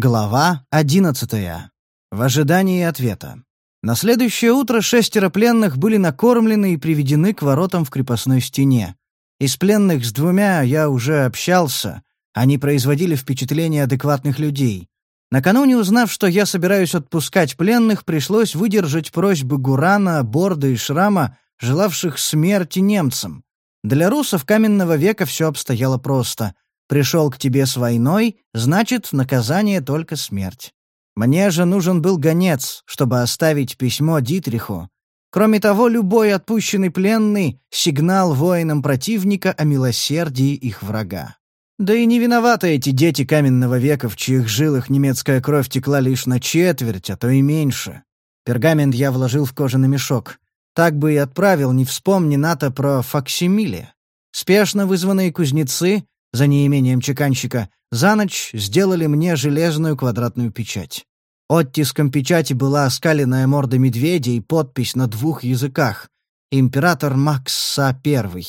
Глава одиннадцатая. В ожидании ответа. На следующее утро шестеро пленных были накормлены и приведены к воротам в крепостной стене. Из пленных с двумя я уже общался, они производили впечатление адекватных людей. Накануне узнав, что я собираюсь отпускать пленных, пришлось выдержать просьбы Гурана, Борда и Шрама, желавших смерти немцам. Для русов каменного века все обстояло просто — Пришел к тебе с войной, значит, наказание только смерть. Мне же нужен был гонец, чтобы оставить письмо Дитриху. Кроме того, любой отпущенный пленный — сигнал воинам противника о милосердии их врага. Да и не виноваты эти дети каменного века, в чьих жилах немецкая кровь текла лишь на четверть, а то и меньше. Пергамент я вложил в кожаный мешок. Так бы и отправил, не вспомни НАТО про факсимиле. Спешно вызванные кузнецы за неимением чеканщика, за ночь сделали мне железную квадратную печать. Оттиском печати была оскаленная морда медведя и подпись на двух языках «Император Макса I».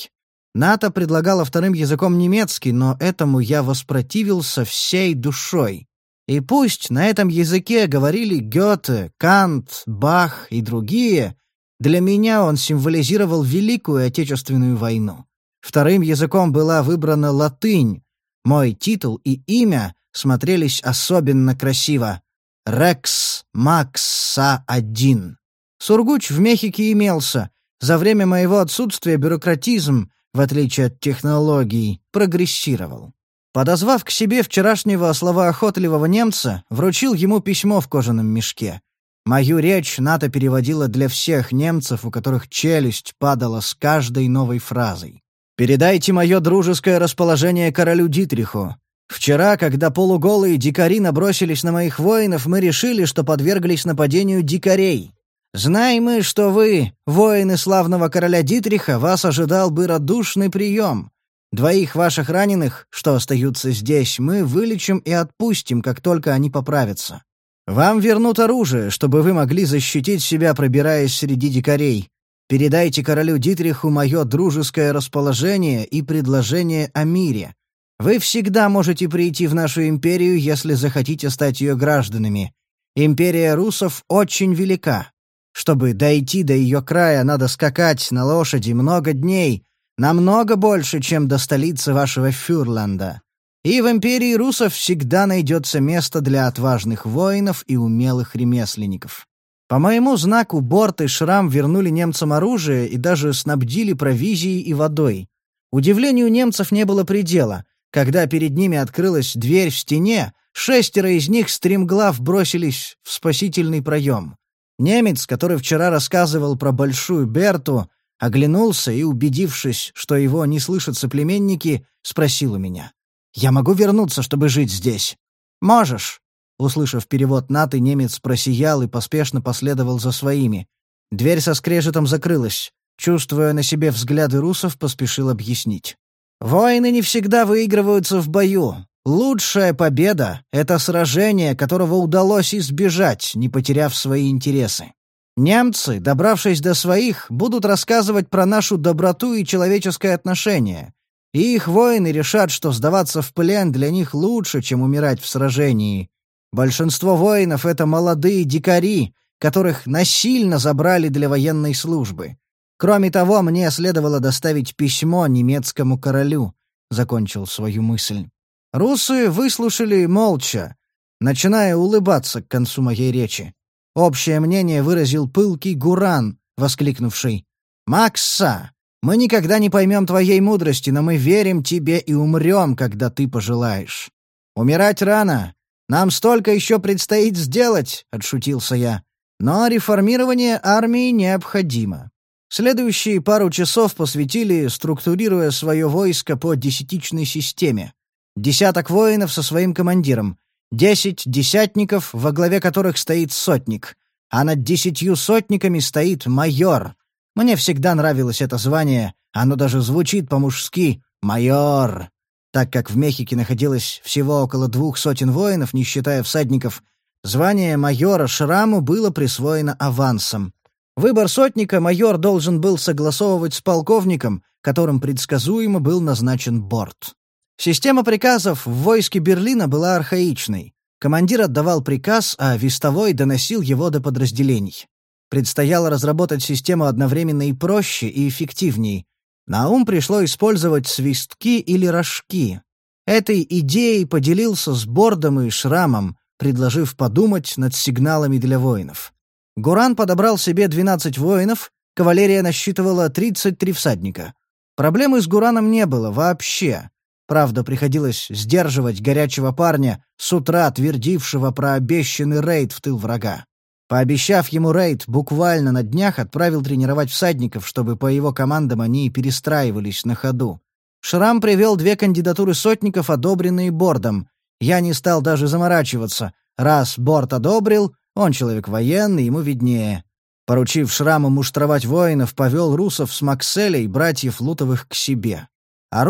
НАТО предлагала вторым языком немецкий, но этому я воспротивился всей душой. И пусть на этом языке говорили Гёте, Кант, Бах и другие, для меня он символизировал Великую Отечественную войну. Вторым языком была выбрана латынь. Мой титул и имя смотрелись особенно красиво. «Рекс Макса-1». Сургуч в Мехике имелся. За время моего отсутствия бюрократизм, в отличие от технологий, прогрессировал. Подозвав к себе вчерашнего словоохотливого немца, вручил ему письмо в кожаном мешке. Мою речь НАТО переводила для всех немцев, у которых челюсть падала с каждой новой фразой. Передайте мое дружеское расположение королю Дитриху. Вчера, когда полуголые дикари набросились на моих воинов, мы решили, что подверглись нападению дикарей. Знаем мы, что вы, воины славного короля Дитриха, вас ожидал бы радушный прием. Двоих ваших раненых, что остаются здесь, мы вылечим и отпустим, как только они поправятся. Вам вернут оружие, чтобы вы могли защитить себя, пробираясь среди дикарей. Передайте королю Дитриху мое дружеское расположение и предложение о мире. Вы всегда можете прийти в нашу империю, если захотите стать ее гражданами. Империя русов очень велика. Чтобы дойти до ее края, надо скакать на лошади много дней, намного больше, чем до столицы вашего Фюрланда. И в империи русов всегда найдется место для отважных воинов и умелых ремесленников. По моему знаку Борт и Шрам вернули немцам оружие и даже снабдили провизией и водой. Удивлению немцев не было предела. Когда перед ними открылась дверь в стене, шестеро из них стремглав бросились в спасительный проем. Немец, который вчера рассказывал про Большую Берту, оглянулся и, убедившись, что его не слышат соплеменники, спросил у меня. «Я могу вернуться, чтобы жить здесь?» «Можешь», Услышав перевод Наты, немец просиял и поспешно последовал за своими. Дверь со скрежетом закрылась. Чувствуя на себе взгляды русов, поспешил объяснить. «Войны не всегда выигрываются в бою. Лучшая победа — это сражение, которого удалось избежать, не потеряв свои интересы. Немцы, добравшись до своих, будут рассказывать про нашу доброту и человеческое отношение. И их воины решат, что сдаваться в плен для них лучше, чем умирать в сражении. Большинство воинов — это молодые дикари, которых насильно забрали для военной службы. Кроме того, мне следовало доставить письмо немецкому королю, — закончил свою мысль. Русы выслушали молча, начиная улыбаться к концу моей речи. Общее мнение выразил пылкий Гуран, воскликнувший «Макса, мы никогда не поймем твоей мудрости, но мы верим тебе и умрем, когда ты пожелаешь. Умирать рано, нам столько еще предстоит сделать», — отшутился я. «Но реформирование армии необходимо». Следующие пару часов посвятили, структурируя свое войско по десятичной системе. Десяток воинов со своим командиром, десять десятников, во главе которых стоит сотник, а над десятью сотниками стоит майор. Мне всегда нравилось это звание, оно даже звучит по-мужски «майор». Так как в Мехике находилось всего около двух сотен воинов, не считая всадников, звание майора Шраму было присвоено авансом. Выбор сотника майор должен был согласовывать с полковником, которым предсказуемо был назначен борт. Система приказов в войске Берлина была архаичной. Командир отдавал приказ, а вестовой доносил его до подразделений. Предстояло разработать систему одновременно и проще, и эффективней. На ум пришло использовать свистки или рожки. Этой идеей поделился с Бордом и Шрамом, предложив подумать над сигналами для воинов. Гуран подобрал себе 12 воинов, кавалерия насчитывала 33 всадника. Проблемы с Гураном не было вообще. Правда, приходилось сдерживать горячего парня, с утра твердившего про обещанный рейд в тыл врага. Пообещав ему рейд, буквально на днях отправил тренировать всадников, чтобы по его командам они перестраивались на ходу. Шрам привел две кандидатуры сотников, одобренные Бордом. Я не стал даже заморачиваться. Раз Борт одобрил, он человек военный, ему виднее. Поручив Шраму муштровать воинов, повел русов с Макселей, братьев Лутовых, к себе. О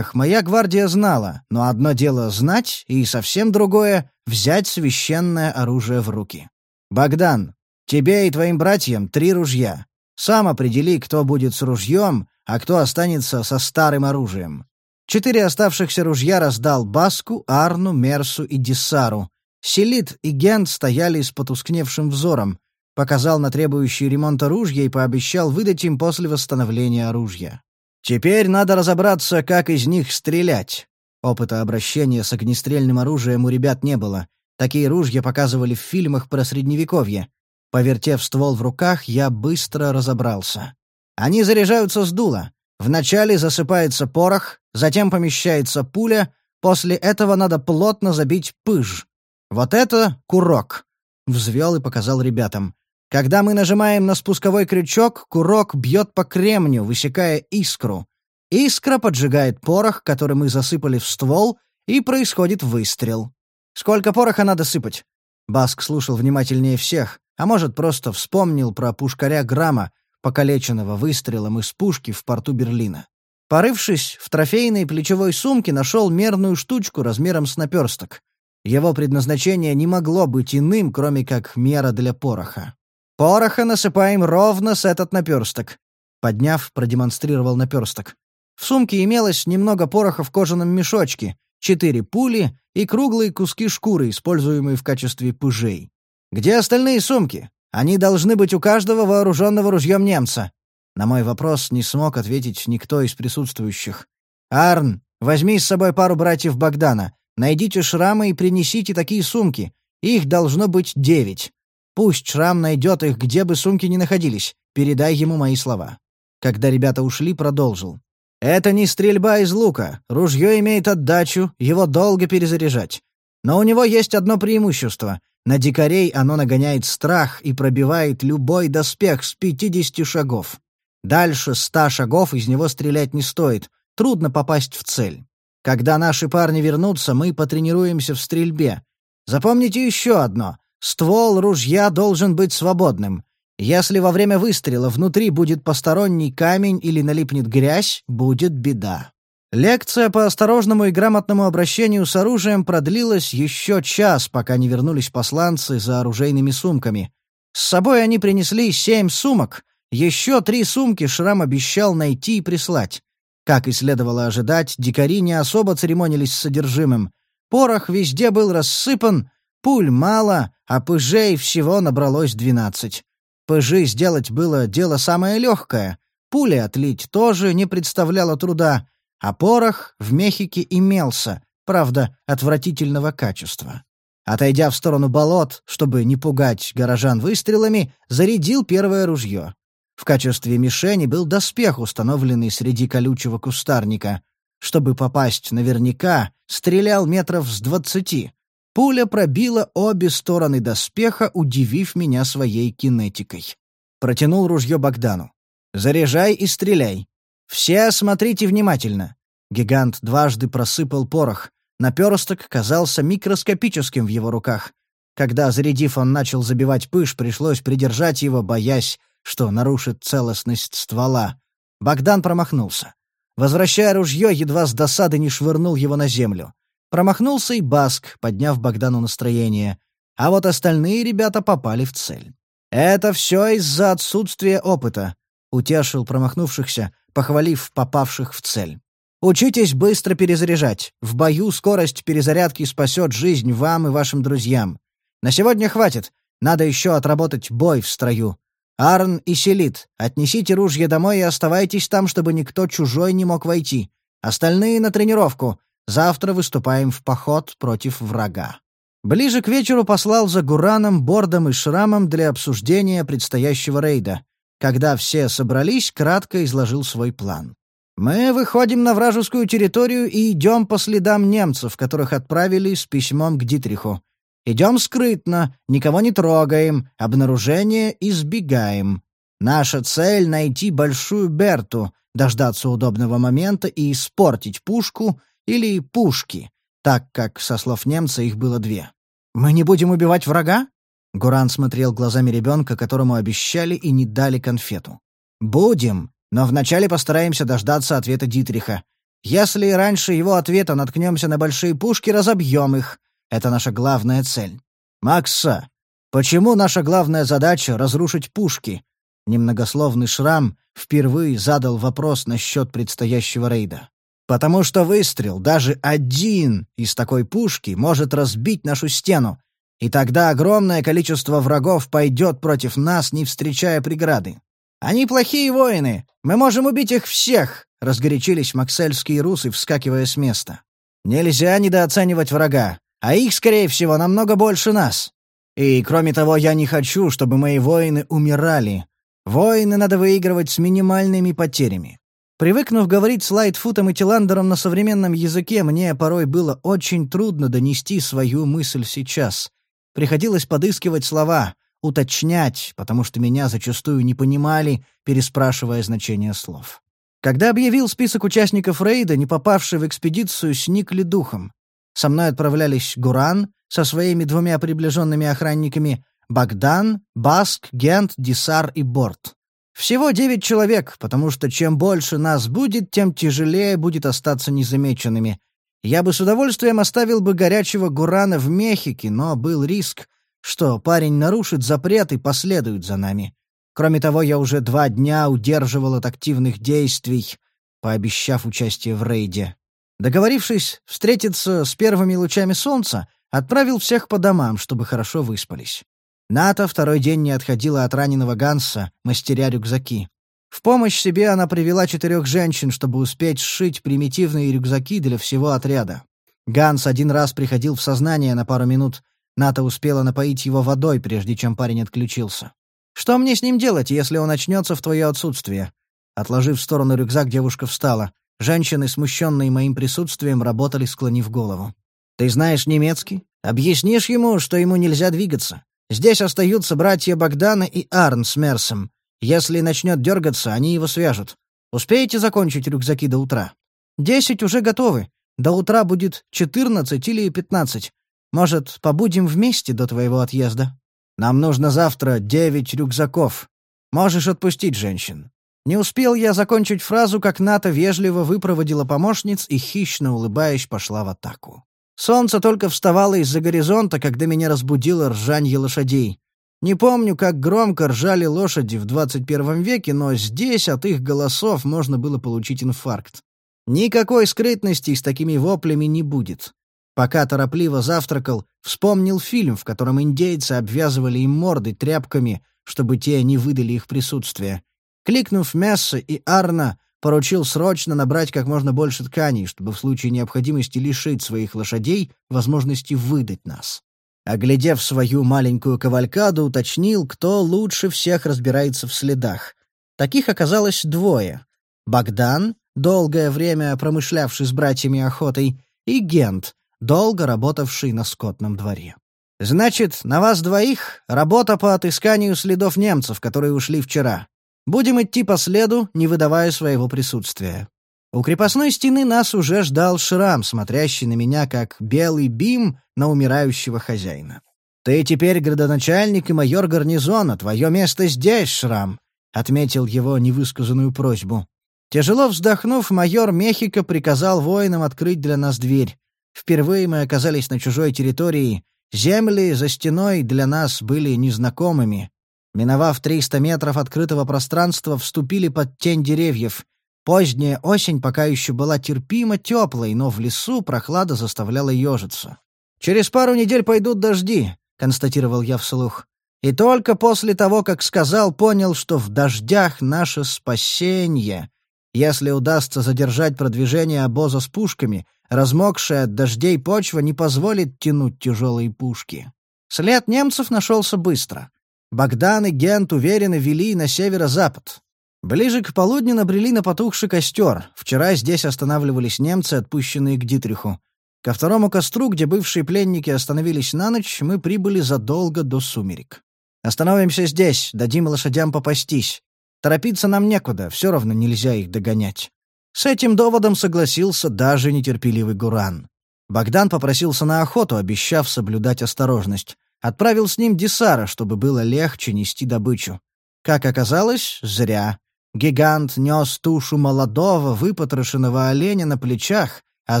моя гвардия знала, но одно дело знать, и совсем другое — взять священное оружие в руки. «Богдан, тебе и твоим братьям три ружья. Сам определи, кто будет с ружьем, а кто останется со старым оружием». Четыре оставшихся ружья раздал Баску, Арну, Мерсу и Диссару. Селит и Гент стояли с потускневшим взором, показал на требующие ремонта ружья и пообещал выдать им после восстановления оружия. Теперь надо разобраться, как из них стрелять. Опыта обращения с огнестрельным оружием у ребят не было. Такие ружья показывали в фильмах про Средневековье. Повертев ствол в руках, я быстро разобрался. Они заряжаются с дула. Вначале засыпается порох, затем помещается пуля, после этого надо плотно забить пыж. Вот это курок. Взвел и показал ребятам. Когда мы нажимаем на спусковой крючок, курок бьет по кремню, высекая искру. Искра поджигает порох, который мы засыпали в ствол, и происходит выстрел. Сколько пороха надо сыпать? Баск слушал внимательнее всех, а может, просто вспомнил про пушкаря Грамма, покалеченного выстрелом из пушки в порту Берлина. Порывшись в трофейной плечевой сумке, нашел мерную штучку размером с наперсток. Его предназначение не могло быть иным, кроме как мера для пороха. Пороха насыпаем ровно с этот наперсток. Подняв, продемонстрировал наперсток. В сумке имелось немного пороха в кожаном мешочке, четыре пули и круглые куски шкуры, используемые в качестве пыжей. Где остальные сумки? Они должны быть у каждого вооруженного ружьем немца. На мой вопрос не смог ответить никто из присутствующих. «Арн, возьми с собой пару братьев Богдана. Найдите шрамы и принесите такие сумки. Их должно быть девять. Пусть Шрам найдет их, где бы сумки ни находились. Передай ему мои слова». Когда ребята ушли, продолжил. «Это не стрельба из лука. Ружье имеет отдачу, его долго перезаряжать. Но у него есть одно преимущество. На дикарей оно нагоняет страх и пробивает любой доспех с 50 шагов. Дальше ста шагов из него стрелять не стоит. Трудно попасть в цель. Когда наши парни вернутся, мы потренируемся в стрельбе. Запомните еще одно. Ствол ружья должен быть свободным. Если во время выстрела внутри будет посторонний камень или налипнет грязь, будет беда. Лекция по осторожному и грамотному обращению с оружием продлилась еще час, пока не вернулись посланцы за оружейными сумками. С собой они принесли семь сумок, еще три сумки Шрам обещал найти и прислать. Как и следовало ожидать, дикари не особо церемонились с содержимым. Порох везде был рассыпан, Пуль мало, а пыжей всего набралось двенадцать. Пыжи сделать было дело самое легкое. Пули отлить тоже не представляло труда, а порох в Мехике имелся, правда, отвратительного качества. Отойдя в сторону болот, чтобы не пугать горожан выстрелами, зарядил первое ружье. В качестве мишени был доспех, установленный среди колючего кустарника. Чтобы попасть наверняка, стрелял метров с двадцати, Пуля пробила обе стороны доспеха, удивив меня своей кинетикой. Протянул ружье Богдану. «Заряжай и стреляй. Все смотрите внимательно». Гигант дважды просыпал порох. Наперсток казался микроскопическим в его руках. Когда, зарядив, он начал забивать пыш, пришлось придержать его, боясь, что нарушит целостность ствола. Богдан промахнулся. Возвращая ружье, едва с досады не швырнул его на землю. Промахнулся и Баск, подняв Богдану настроение. А вот остальные ребята попали в цель. «Это все из-за отсутствия опыта», — утешил промахнувшихся, похвалив попавших в цель. Учитесь быстро перезаряжать. В бою скорость перезарядки спасет жизнь вам и вашим друзьям. На сегодня хватит. Надо еще отработать бой в строю. Арн и Селит, отнесите ружья домой и оставайтесь там, чтобы никто чужой не мог войти. Остальные на тренировку. Завтра выступаем в поход против врага. Ближе к вечеру послал за Гураном, Бордом и Шрамом для обсуждения предстоящего рейда. Когда все собрались, кратко изложил свой план. «Мы выходим на вражескую территорию и идем по следам немцев, которых отправили с письмом к Дитриху. Идем скрытно, никого не трогаем, обнаружение избегаем. Наша цель — найти Большую Берту, дождаться удобного момента и испортить пушку или пушки, так как, со слов немца, их было две. «Мы не будем убивать врага?» Гуран смотрел глазами ребенка, которому обещали и не дали конфету. «Будем, но вначале постараемся дождаться ответа Дитриха. Если раньше его ответа наткнемся на большие пушки, разобьем их. Это наша главная цель. Макса, почему наша главная задача — разрушить пушки?» Немногословный Шрам впервые задал вопрос насчет предстоящего рейда. Потому что выстрел, даже один из такой пушки, может разбить нашу стену, и тогда огромное количество врагов пойдет против нас, не встречая преграды. Они плохие воины, мы можем убить их всех, разгорячились максельские русы, вскакивая с места. Нельзя недооценивать врага, а их, скорее всего, намного больше нас. И, кроме того, я не хочу, чтобы мои воины умирали. Войны надо выигрывать с минимальными потерями. Привыкнув говорить с Лайтфутом и Тиландером на современном языке, мне порой было очень трудно донести свою мысль сейчас. Приходилось подыскивать слова, уточнять, потому что меня зачастую не понимали, переспрашивая значение слов. Когда объявил список участников рейда, не попавшие в экспедицию, сникли духом. Со мной отправлялись Гуран со своими двумя приближенными охранниками, Богдан, Баск, Гент, Дисар и Борт. Всего девять человек, потому что чем больше нас будет, тем тяжелее будет остаться незамеченными. Я бы с удовольствием оставил бы горячего Гурана в Мехике, но был риск, что парень нарушит запрет и последует за нами. Кроме того, я уже два дня удерживал от активных действий, пообещав участие в рейде. Договорившись встретиться с первыми лучами солнца, отправил всех по домам, чтобы хорошо выспались. Ната второй день не отходила от раненого Ганса, мастеря рюкзаки. В помощь себе она привела четырех женщин, чтобы успеть сшить примитивные рюкзаки для всего отряда. Ганс один раз приходил в сознание на пару минут. Ната успела напоить его водой, прежде чем парень отключился. «Что мне с ним делать, если он очнется в твое отсутствие?» Отложив в сторону рюкзак, девушка встала. Женщины, смущенные моим присутствием, работали, склонив голову. «Ты знаешь немецкий? Объяснишь ему, что ему нельзя двигаться. Здесь остаются братья Богдана и Арн с Мерсом. Если начнет дергаться, они его свяжут. Успеете закончить рюкзаки до утра? Десять уже готовы. До утра будет четырнадцать или пятнадцать. Может, побудем вместе до твоего отъезда? Нам нужно завтра девять рюкзаков. Можешь отпустить женщин. Не успел я закончить фразу, как Ната вежливо выпроводила помощниц и, хищно улыбаясь, пошла в атаку. Солнце только вставало из-за горизонта, когда меня разбудило ржанье лошадей. Не помню, как громко ржали лошади в 21 веке, но здесь от их голосов можно было получить инфаркт. Никакой скрытности с такими воплями не будет. Пока торопливо завтракал, вспомнил фильм, в котором индейцы обвязывали им морды тряпками, чтобы те не выдали их присутствие. Кликнув Месса и Арна, поручил срочно набрать как можно больше тканей, чтобы в случае необходимости лишить своих лошадей возможности выдать нас. Оглядев свою маленькую кавалькаду, уточнил, кто лучше всех разбирается в следах. Таких оказалось двое. Богдан, долгое время промышлявший с братьями охотой, и Гент, долго работавший на скотном дворе. «Значит, на вас двоих работа по отысканию следов немцев, которые ушли вчера. Будем идти по следу, не выдавая своего присутствия. У крепостной стены нас уже ждал Шрам, смотрящий на меня как белый бим на умирающего хозяина. «Ты теперь градоначальник и майор гарнизона, твое место здесь, Шрам», — отметил его невысказанную просьбу. Тяжело вздохнув, майор Мехико приказал воинам открыть для нас дверь. Впервые мы оказались на чужой территории. Земли за стеной для нас были незнакомыми. Миновав 300 метров открытого пространства, вступили под тень деревьев. Поздняя осень пока еще была терпимо теплой, но в лесу прохлада заставляла ежиться. «Через пару недель пойдут дожди», — констатировал я вслух. И только после того, как сказал, понял, что в дождях наше спасение. Если удастся задержать продвижение обоза с пушками, размокшая от дождей почва не позволит тянуть тяжелые пушки. След немцев нашелся быстро. Богдан и Гент уверенно вели на северо-запад. Ближе к полудню набрели на потухший костер. Вчера здесь останавливались немцы, отпущенные к Дитриху. Ко второму костру, где бывшие пленники остановились на ночь, мы прибыли задолго до сумерек. «Остановимся здесь, дадим лошадям попастись. Торопиться нам некуда, все равно нельзя их догонять». С этим доводом согласился даже нетерпеливый Гуран. Богдан попросился на охоту, обещав соблюдать осторожность. Отправил с ним Десара, чтобы было легче нести добычу. Как оказалось, зря. Гигант нес тушу молодого, выпотрошенного оленя на плечах, а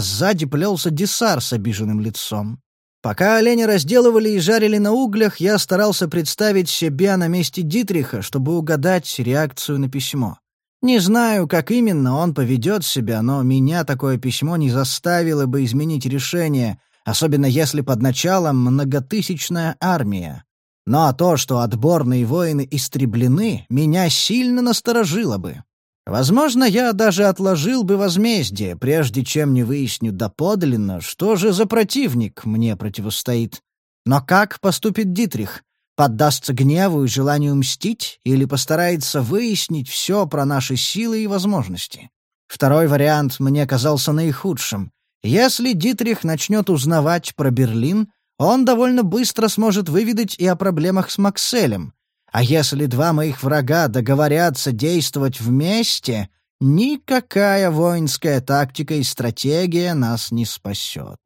сзади плелся десар с обиженным лицом. Пока оленя разделывали и жарили на углях, я старался представить себя на месте Дитриха, чтобы угадать реакцию на письмо. Не знаю, как именно он поведет себя, но меня такое письмо не заставило бы изменить решение, особенно если под началом многотысячная армия. Но то, что отборные воины истреблены, меня сильно насторожило бы. Возможно, я даже отложил бы возмездие, прежде чем не выясню доподлинно, что же за противник мне противостоит. Но как поступит Дитрих? Поддастся гневу и желанию мстить или постарается выяснить все про наши силы и возможности? Второй вариант мне казался наихудшим. Если Дитрих начнет узнавать про Берлин, он довольно быстро сможет выведать и о проблемах с Макселем. А если два моих врага договорятся действовать вместе, никакая воинская тактика и стратегия нас не спасет.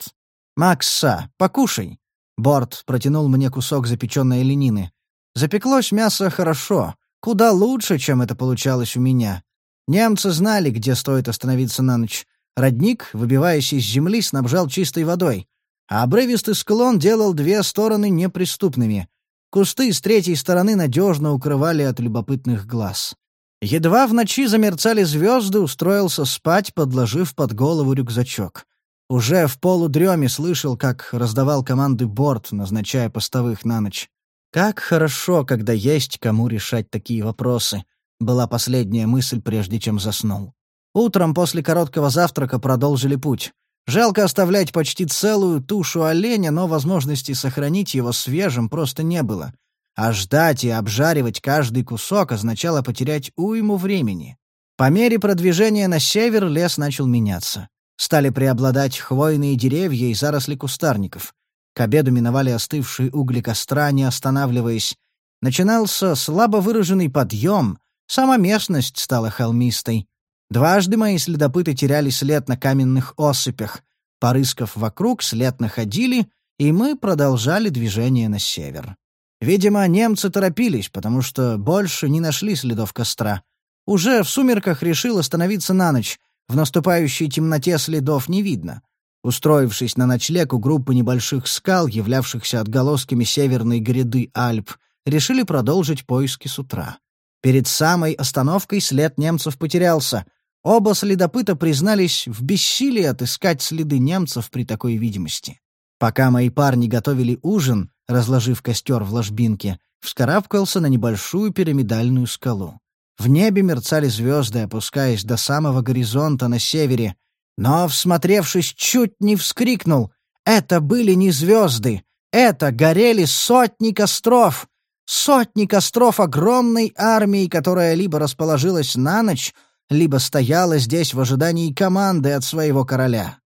«Макса, покушай!» Борт протянул мне кусок запеченной ленины. Запеклось мясо хорошо, куда лучше, чем это получалось у меня. Немцы знали, где стоит остановиться на ночь. Родник, выбиваясь из земли, снабжал чистой водой а обрывистый склон делал две стороны неприступными. Кусты с третьей стороны надежно укрывали от любопытных глаз. Едва в ночи замерцали звезды, устроился спать, подложив под голову рюкзачок. Уже в полудреме слышал, как раздавал команды борт, назначая постовых на ночь. «Как хорошо, когда есть кому решать такие вопросы», — была последняя мысль, прежде чем заснул. Утром после короткого завтрака продолжили путь. Жалко оставлять почти целую тушу оленя, но возможности сохранить его свежим просто не было. А ждать и обжаривать каждый кусок означало потерять уйму времени. По мере продвижения на север лес начал меняться. Стали преобладать хвойные деревья и заросли кустарников. К обеду миновали остывшие угли костра, не останавливаясь. Начинался слабо выраженный подъем, сама местность стала холмистой. Дважды мои следопыты теряли след на каменных осыпях. Порыскав вокруг, след находили, и мы продолжали движение на север. Видимо, немцы торопились, потому что больше не нашли следов костра. Уже в сумерках решил остановиться на ночь. В наступающей темноте следов не видно. Устроившись на ночлег у группы небольших скал, являвшихся отголосками северной гряды Альп, решили продолжить поиски с утра. Перед самой остановкой след немцев потерялся. Оба следопыта признались в бессилии отыскать следы немцев при такой видимости. Пока мои парни готовили ужин, разложив костер в ложбинке, вскарабкался на небольшую пирамидальную скалу. В небе мерцали звезды, опускаясь до самого горизонта на севере. Но, всмотревшись, чуть не вскрикнул. Это были не звезды. Это горели сотни костров. Сотни костров огромной армии, которая либо расположилась на ночь, либо стояла здесь в ожидании команды от своего короля.